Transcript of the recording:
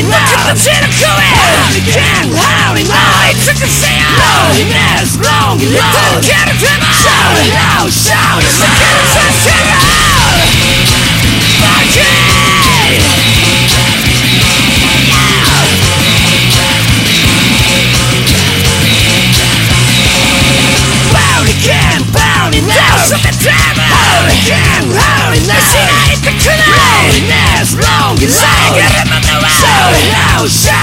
howdy now. Look at the I'm doing. Howdy can, now. I took a sound. Don't care to come out. Shout it out, shout it out. Get a chance Howling out. howling it. Again, bounding now, so the driver. Out again, out now. See, I hit the corner shout!